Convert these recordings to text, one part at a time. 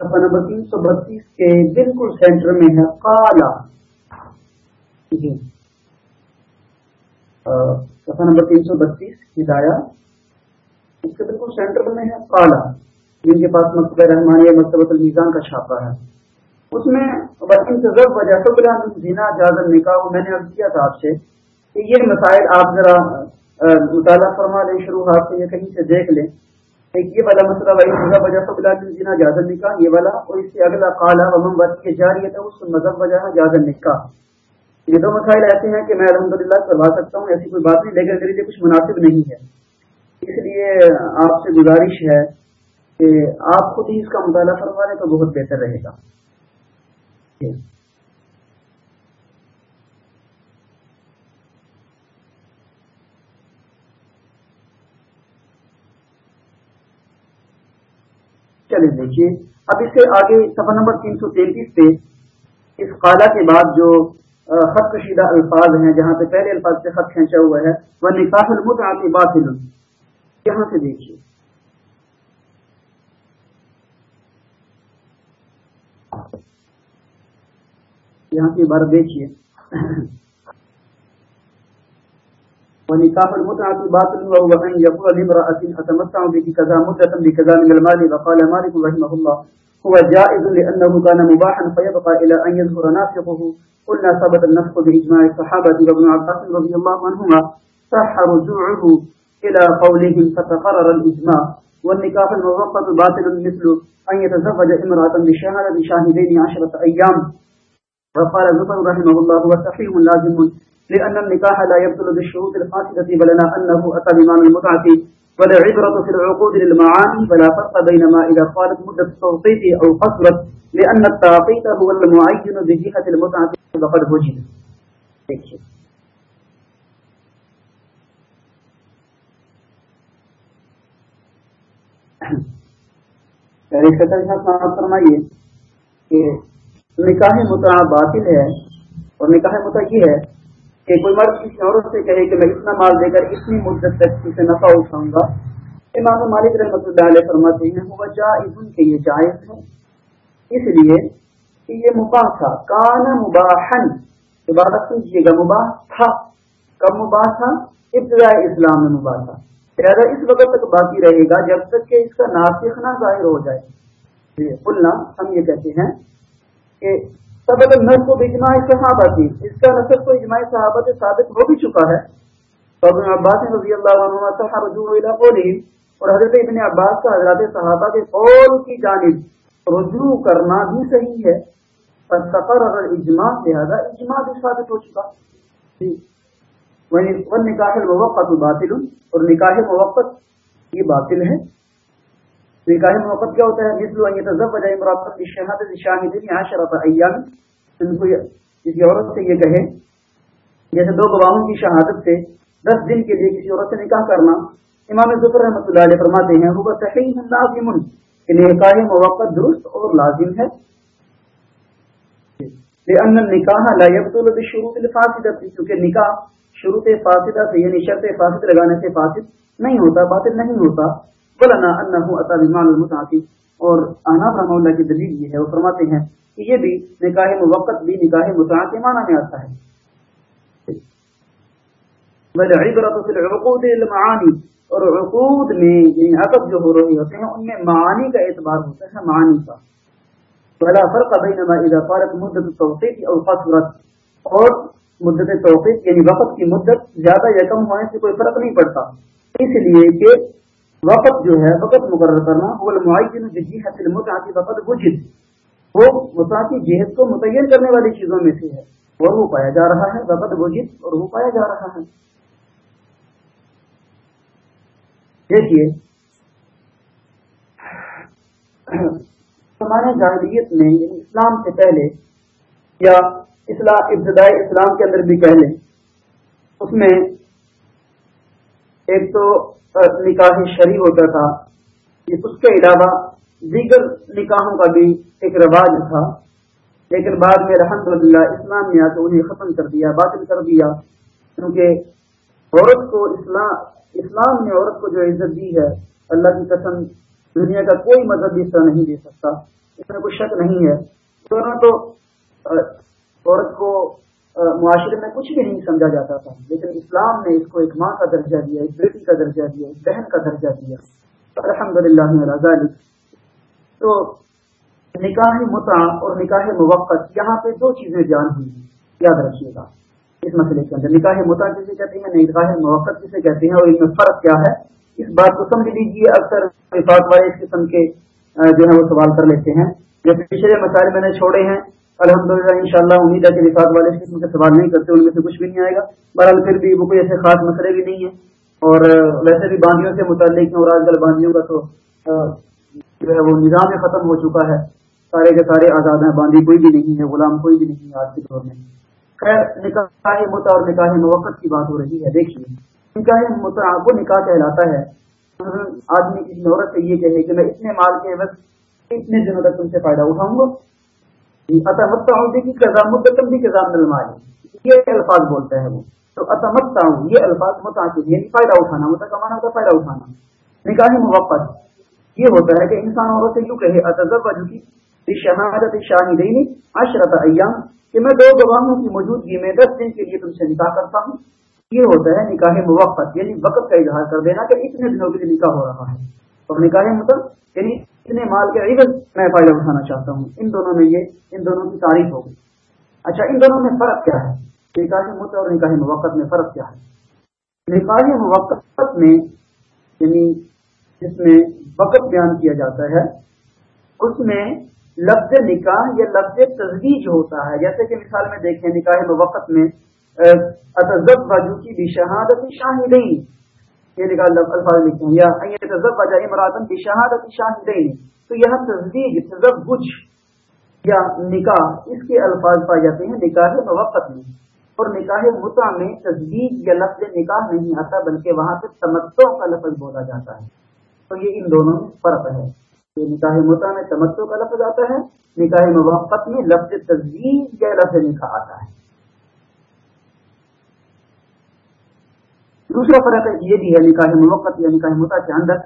صفحہ نمبر تین سو بتیس کے بالکل سینٹر میں ہے کالا۔ جی۔ صفحہ نمبر تین سو بتیس، ہدایہ۔ اس کے بالکل سینٹر میں ہے کالا۔ جن کے پاس مکتب رحمانیہ مکتبۃ المیزان کا چھاپا ہے۔ اس میں بچوں سے ضرور وجہ تو بلا دینا جازم نکاح میں نے عرض کیا تھا آپ سے کہ یہ مسائل آپ ذرا مطالعہ فرما لیں شروعات سے یا کہیں سے دیکھ لیں۔ ایک یہ والا مسئلہ مذہب وجہ تو بلا دینا نکاح یہ والا، اور اس سے اگلا کالا ومن بد کے جاری ہے، اس مذہب وجہ جازم نکاح یہ دو مسائل ایسے ہیں کہ میں الحمد للہ کروا سکتا ہوں، ایسی کوئی بات نہیں، لیکن میرے لیے کچھ مناسب نہیں ہے۔ اس لیے آپ سے گزارش ہے کہ آپ خود ہی اس کا مطالعہ فرما لیں تو بہت بہتر رہے گا۔ چلے دیکھیے۔ اب اس سے آگے سفر نمبر تین سو تینتیس پہ اس قالہ کے بعد جو خط کشیدہ الفاظ ہیں، جہاں پہ پہلے الفاظ سے خط کھینچا ہوا ہے، وہ نکاح المتعاتی باطل۔ یہاں سے دیکھیے۔ یہاں کی بار دیکھیے۔ ونكاح المتعة باطل وهو أن يقول لامرأة أتمتع بك كذا مدة بكذا من المال؟ وقال مالك رحمه الله، هو جائز لأنه كان مباحا فيبقى إلى أن يظهر ناسقه قلنا ثبت النسق بإجماع الصحابة وابن عباس رضي الله عنهما، صح رجوعه إلى قولهم فتقرر الإجماع. والنكاح الموقت باطل مثل أن يتزوج امرأة بشهادة شاهدين عشرة أيام. وقال زبر رحمه الله، هو صحيح لازم لأن النكاح لا يبطل بالشروط الفاسدة بلنا أنه أتى بإمام المتعة ولا في العقود للمعاني، فلا فرق بين ما إذا قالت مدة التوقيت أو قصرت، لأن التوقيت هو المعين بجهة المتعة وقد وجد. فرمائیے کہ نکاح متع باطل ہے اور نکاح متع یہ ہے کہ کوئی مرد کسی عورت سے کہے کہ میں اتنا مال دے کر اتنی مدت تک اسے نفع اٹھاؤں گا، امام مالک رحمۃ اللہ علیہ فرماتے ہیں، وہ جائز کے یہ جائز ہے۔ اس لیے کہ یہ مباح تھا۔ کان مباحن عبارت سمجھیے گا، مباح تھا۔ کب مباح تھا؟ ابتدائی اسلام میں مباح تھا۔ لہٰذا اس وقت تک باقی رہے گا، جب تک کہ اس کا ناسخ نہ ظاہر ہو جائے۔ بولنا ہم یہ کہتے ہیں کہ سبب نسل کو اجماع صحابہ تھی اس کا نسل کو اجماع صحابہ سے ثابت ہو بھی چکا ہے۔ تو ابن عباس رضی اللہ عنہ صحابہ رجوع اور حضرت ابن عباس کا حضرات صحابہ کے قول کی جانب رجوع کرنا بھی صحیح ہے۔ پر سفر اگر اجماع لہذا اجماع بھی ثابت ہو چکا۔ وہ نکاح موقع باطل، اور نکاح موقع یہ باطل ہے۔ نکاح موقع کیا ہوتا ہے؟ مثل ان يتزوج امرأة بشهادة شاهدين عشرة ايام ان کو کسی عورت سے یہ کہے، جیسے دو گواہوں کی شہادت سے دس دن کے لیے کسی عورت سے نکاح کرنا۔ امام ظفر رحمۃ اللہ علیہ فرماتے ہیں وہ صحیح لازم، کہ نکاح موقع درست اور لازم ہے۔ لأن النکاح لا يبطل بشروط الفاسدة کیونکہ نکاح شروط فاسدہ سے یعنی شرط فاسد لگانے سے فاسد نہیں ہوتا، باطل نہیں ہوتا۔ بلنا انه اتى بمال المتعه اور انا رحمہ اللہ کی دلیل یہ ہے، وہ فرماتے ہیں کہ یہ بھی نکاح موقت بھی نکاح متع کے معنی میں آتا ہے۔ بل فی العقود المعانی۔ اور عقود میں یعنی عقد جو ہو رہے ہوتے ہیں، ان میں معانی کا اعتبار ہوتا ہے، معانی کا۔ ولا فرق بین ما اذا قالت مدت التوقيت او قصرت اور مدت توقیت یعنی وقت کی مدت زیادہ یا کم ہونے سے کوئی فرق نہیں پڑتا۔ اس لیے کہ وقت جو ہے وقت مقرر کرنا، وہ معین جی حاصل وقت وجد۔ وہ مساطی جہد کو متعین کرنے والی چیزوں میں سے ہے۔ اور وہ پایا جا رہا ہے وقت وجد، اور وہ پایا جا رہا ہے۔ دیکھیے، ہمارے جاہلیت میں یعنی اسلام سے پہلے یا اسلام ابتدائی اسلام کے اندر بھی پہلے، اس میں ایک تو نکاح شریع ہوتا تھا اس کے علاوہ دیگر نکاحوں کا بھی ایک رواج تھا۔ لیکن بعد میں الحمد للہ اسلام نے آ کے انہیں ختم کر دیا، باطل کر دیا۔ کیونکہ عورت کو اسلام اسلام نے عورت کو جو عزت دی ہے، اللہ کی قسم دنیا کا کوئی مذہب اس طرح نہیں دے سکتا، اس میں کوئی شک نہیں ہے۔ دونوں تو عورت کو معاشرے میں کچھ بھی نہیں سمجھا جاتا تھا۔ لیکن اسلام نے اس کو ایک ماں کا درجہ دیا، ایک بیٹی کا درجہ دیا، ایک بہن کا درجہ دیا۔ الحمد للہ تو نکاح متا اور نکاح موقع یہاں پہ دو چیزیں جان ہوئی ہیں۔ یاد رکھیے گا۔ اس مسئلے کے اندر نکاح متا کسے کہتے ہیں، نکاح موقع کسے کہتے ہیں، اور اس میں فرق کیا ہے، اس بات کو سمجھ لیجیے اکثر والے اس قسم کے جو ہے وہ سوال کر لیتے ہیں۔ جو پچھلے مسائل میں نے چھوڑے ہیں الحمد للہ ان شاء اللہ امید ہے کہ رفاق والے اس قسم کے سوال نہیں کرتے، ان میں سے کچھ بھی نہیں آئے گا۔ بہرحال پھر بھی وہ کوئی ایسے خاص مسئلے بھی نہیں ہیں۔ اور ویسے بھی باندھیوں سے متعلق اور آج کل باندھیوں کا تو جو ہے وہ نظام ختم ہو چکا ہے۔ سارے کے سارے آزاد ہیں، باندھی کوئی بھی نہیں ہے، غلام کوئی بھی نہیں ہے آج کے دور میں۔ خیر، نکاح متا اور نکاح موقع کی بات ہو رہی ہے، دیکھیے۔ نکاح متا وہ نکاح کہلاتا ہے۔ ہاں، آدمی کسی عورت سے یہ کہے کہ میں اتنے مال کے وقت اتنے دنوں تک تم سے فائدہ اٹھاؤں گا۔ اتمتا ہوں دیکھیے مدتم بھی کزام نلمالی یہ الفاظ بولتا ہے وہ۔ تو اتمتا ہوں یہ الفاظ متاثر یعنی فائدہ اٹھانا مطلب متا کمانا ہوتا فائدہ اٹھانا۔ نکاح موقع یہ ہوتا ہے کہ انسان عورت سے یوں کہے اتذب کی شہادت شاہدین عشرت ایام کہ میں دو گواہوں کی موجودگی میں دس دن کے لیے تم سے نکاح کرتا ہوں۔ یہ ہوتا ہے نکاح موقع یعنی وقت کا اظہار کر دینا کہ اتنے دنوں کے لیے نکاح ہو رہا ہے۔ اور نکاح مطلب یعنی اتنے مال کے عوض میں فائدہ اٹھانا چاہتا ہوں۔ ان دونوں میں یہ ان دونوں کی تعریف ہوگی۔ اچھا ان دونوں میں فرق کیا ہے؟ نکاح مت اور نکاح موقع میں فرق کیا ہے؟ نکاح موقع میں یعنی جس میں وقت بیان کیا جاتا ہے، اس میں لفظ نکاح یا لفظ تجویز ہوتا ہے۔ جیسے کہ مثال میں دیکھیں، نکاح موقع میں اتذب کی بھی شہادت شاہدین یہ نکال الفاظ لکھتے ہیں، یا تذب کی شاہدین۔ تو یہاں تصدیق تذبج یا نکاح، اس کے الفاظ پائے جاتے ہیں، نکاح موقع میں۔ اور نکاح متا میں تصدیق یا لفظ نکاح نہیں آتا، بلکہ وہاں سے تمتوں کا لفظ بولا جاتا ہے۔ تو یہ ان دونوں میں فرق ہے۔ یہ نکاح متا میں تمتوں کا لفظ آتا ہے، نکاح موقع میں لفظ تصدیق یا لفظ نکاح آتا ہے۔ دوسرا فرق یہ بھی ہے، نکاح موقع یا نکاح متا کے اندر،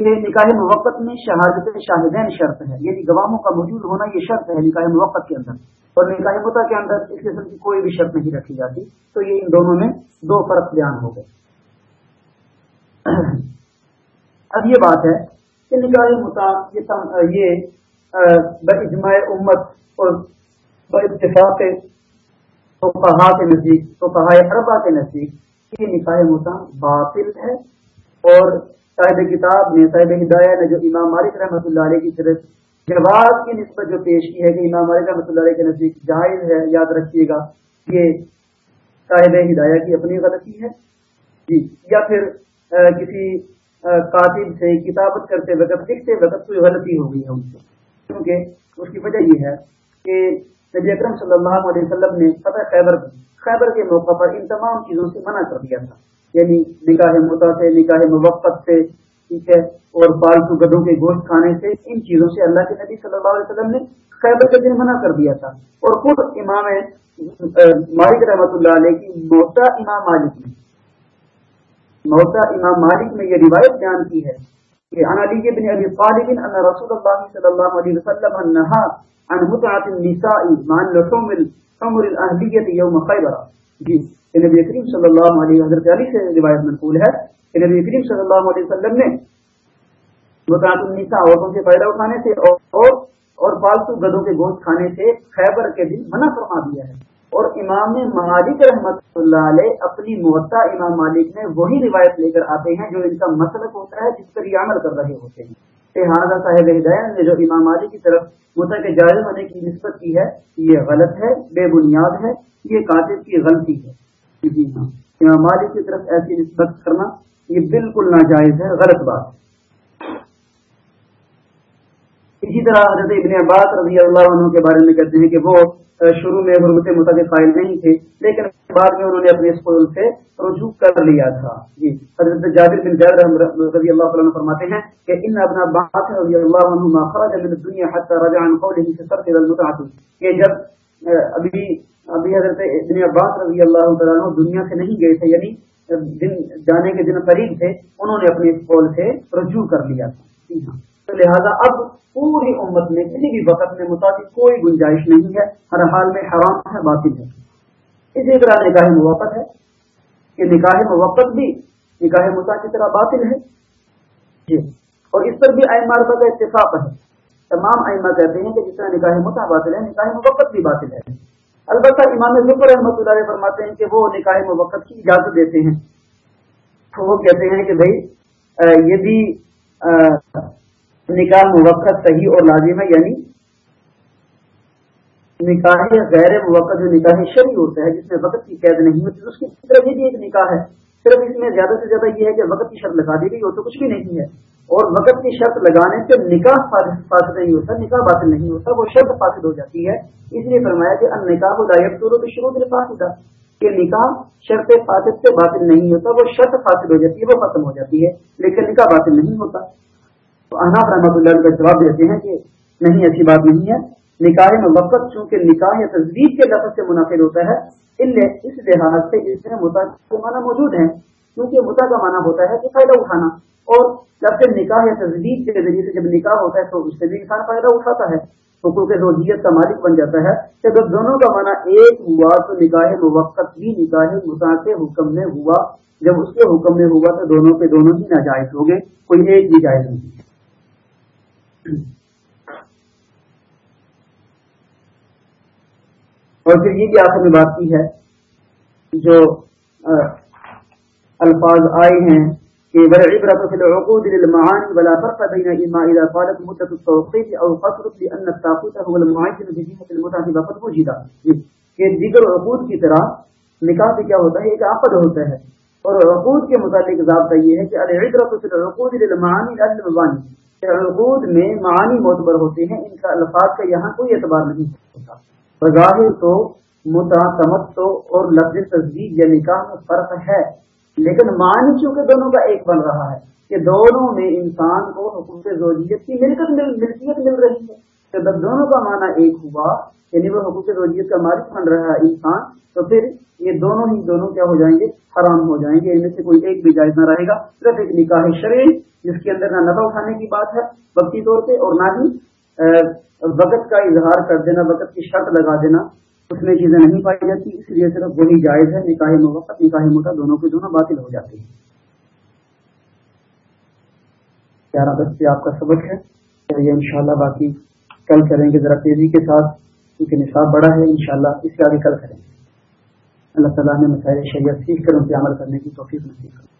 کہ نکاح موقع میں شہادت شاہدین شرط ہے۔ یعنی گواہوں کا موجود ہونا یہ شرط ہے نکاح موقع کے اندر۔ اور نکاح متا کے اندر اس قسم کی کوئی بھی شرط نہیں رکھی جاتی۔ تو یہ ان دونوں میں دو فرق بیان ہو گئے۔ اب یہ بات ہے کہ نکاح متا یہ بجماع امت اور اتفاق تو کہا کے نزدیک تو کہا اربا کے نزدیک یہ نکاح متا باطل ہے اور صاحب کتاب نے صاحب ہدایہ نے جو امام مالک رحمۃ اللہ علیہ کی طرف جواب کی نسبت جو پیش کی ہے کہ امام مالک رحمۃ اللہ علیہ کے نزدیک جائز ہے، یاد رکھیے گا، یہ صاحب ہدایہ کی اپنی غلطی ہے۔ جی یا پھر کسی کاتب سے کتابت کرتے وقت، لکھتے وقت کوئی غلطی ہو گئی ہے ان سے۔ کیونکہ اس کی وجہ یہ ہے کہ نبی اکرم صلی اللہ علیہ وسلم نے فتح خیبر خیبر کے موقع پر ان تمام چیزوں سے منع کر دیا تھا۔ یعنی نکاح متا سے، نکاح موقت سے، ٹھیک ہے، اور پالتو گدوں کے گوشت کھانے سے، ان چیزوں سے اللہ کے نبی صلی اللہ علیہ وسلم نے خیبر کے دن منع کر دیا تھا۔ اور خود امام مالک رحمۃ اللہ علیہ کی موتا امام مالک نے، موتا امام مالک نے یہ روایت بیان کی ہے۔ کہ علی بن ابی طالب ان رسول اللہ صلی اللہ علیہ وسلم انہا عن متعت النساء مان لحوم عمر الاہلیت یوم خیبر. جی نبی کریم صلی اللہ علیہ حضرت علی سے روایت منقول ہے۔ کہ نبی کریم صلی اللہ علیہ وسلم نے مکات النساء عورتوں سے فائدہ اٹھانے سے اور اور پالتو گدوں کے گوشت کھانے سے خیبر کے دن منع فرما دیا ہے۔ اور امام مالک رحمت اللہ علیہ اپنی معطا امام مالک میں وہی روایت لے کر آتے ہیں جو ان کا مسلک ہوتا ہے جس پر یہ عمل کر رہے ہوتے ہیں۔ لہٰذا صاحب ہدایت نے جو امام مالک کی طرف متا کے جائز ہونے کی نسبت کی ہے، یہ غلط ہے، بے بنیاد ہے، یہ کاتب کی غلطی ہے۔ جی ہاں۔ امام مالک کی طرف ایسی نسبت کرنا یہ بالکل ناجائز ہے، غلط بات ہے۔ اسی طرح حضرت ابن عباس رضی اللہ عنہ کے بارے میں کہتے ہیں کہ وہ شروع میں حرمت متعلق قائل نہیں تھے، لیکن بعد میں انہوں نے اپنے اسکول سے رجوع کر لیا تھا۔ جی حضرت جابر بن جابر رضی اللہ عنہ فرماتے ہیں کہ ان ابن عباس رضی اللہ عنہ خرج من الدنيا حتى رجع عن قوله في صرف المتعه کہ جب ابھی ابھی حضرت ابن عباس رضی اللہ تعالی عنہ دنیا سے نہیں گئے تھے یعنی دن، جانے کے دن قریب تھے، انہوں نے اپنے قول سے رجوع کر لیا تھا۔ جی ہاں۔ تو لہذا اب پوری امت میں کسی بھی وقت میں متعدد کوئی گنجائش نہیں ہے، ہر حال میں حرام ہے، باطل ہے۔ اسی طرح نکاح موقع ہے کہ نکاح موقع بھی نکاح متا کی طرح باطل ہے۔ جی۔ اور اس پر بھی آئین مارفا کا اتفاق ہے۔ تمام ائمہ کہتے ہیں کہ جس طرح نکاح متا باطل ہے، نکاح موقع بھی باطل ہے۔ البتہ امام ظفر احمد اللہ فرماتے ہیں کہ وہ نکاح موقع کی اجازت دیتے ہیں۔ تو وہ کہتے ہیں کہ بھائی یہ بھی نکاح موقع صحیح اور لازم ہے یعنی نکاح غیر موقع جو نکاح شرعی ہوتا ہے، جس میں وقت کی قید نہیں ہوتی، اس کی طرف یہ بھی ایک نکاح ہے۔ صرف اس میں زیادہ سے زیادہ یہ ہے کہ وقت کی شرط لگا دی گئی ہو تو کچھ بھی نہیں ہے۔ اور وقت کی شرط لگانے سے نکاح فاصل نہیں ہوتا، نکاح باطل نہیں ہوتا، وہ شرط فاصل ہو جاتی ہے۔ اس لیے فرمایا کہ ان نکاح دائب تو شروع سے فاصل کہ نکاح شرط فاصل سے باطل نہیں ہوتا، وہ شرط فاصل ہو جاتی ہے، وہ ختم ہو جاتی ہے، لیکن نکاح باطل نہیں ہوتا۔ تو اناف رحمۃ اللہ کا جواب دیتے ہیں کہ نہیں، ایسی بات نہیں ہے۔ نکاح میں وقت چونکہ نکاح یا تصویر کے لفظ سے منعقد ہوتا ہے اس لحاظ سے اس میں متا کے معنی موجود ہیں کیونکہ متا کا معنی ہوتا ہے کہ فائدہ اٹھانا۔ اور جب سے نکاح یا تجدید کے ذریعے سے جب نکاح ہوتا ہے، تو اس سے بھی انسان فائدہ اٹھاتا ہے۔ حقوق روحیت کا مالک بن جاتا ہے کہ جب دونوں کا معنی ایک ہوا، تو نکاح موقع بھی نکاح متا کے حکم میں ہوا۔ جب اس کے حکم میں ہوا، تو دونوں کے دونوں ہی ناجائز ہو گئے، کوئی ایک بھی جائز نہیں۔ اور پھر یہ بھی آخر میں بات کی ہے جو الفاظ آئے ہیں کہ والعبرة في العقود للمعاني ولا فرق بين إما إذا مدة التوقيت أو قصرت لأن التاقوت هو المعين بجهة المتعة وجد۔ جی، کہ دیگر عقود کی طرح نکاح سے کیا ہوتا ہے؟ ایک عقد ہوتا ہے۔ اور عقود کے متعلق ضابطہ یہ ہے کہ العبرة في العقود للمعاني عقود میں معانی معتبر ہوتے ہیں، ان کا الفاظ کا یہاں کوئی اعتبار نہیں ہوتا۔ بظاہر تو متمت اور لفظ تصدیق یعنی یا نکاح میں فرق ہے، لیکن معنی چونکہ دونوں کا ایک بن رہا ہے کہ دونوں میں انسان کو حقوق زوجیت کی ملکت مل ملکیت مل رہی ہے۔ جب دونوں کا معنی ایک ہوا یعنی وہ حقوق زوجیت کا مالک بن رہا ہے انسان، تو پھر یہ دونوں ہی دونوں کیا ہو جائیں گے؟ حرام ہو جائیں گے، ان میں سے کوئی ایک بھی جائز نہ رہے گا۔ صرف ایک نکاح شرعی، جس کے اندر نہ نفع اٹھانے کی بات ہے وقتی طور پہ، اور نہ ہی وقت کا اظہار کر دینا، وقت کی شرط لگا دینا، اس میں چیزیں نہیں پائی جاتی، اس لیے صرف وہی جائز ہے، نکاح موقع نکاح موقع دونوں کے دونوں باطل ہو جاتے ہیں۔ گیارہ دس سے آپ کا سبق ہے یہ انشاءاللہ باقی کل کریں گے، ذرا تیزی کے ساتھ، کیونکہ نصاب بڑا ہے، انشاءاللہ اس سے آگے کل کریں گے۔ اللہ تعالیٰ نے مسائل شریعت سیکھ کر ان پہ عمل کرنے کی توفیق نصیب کریں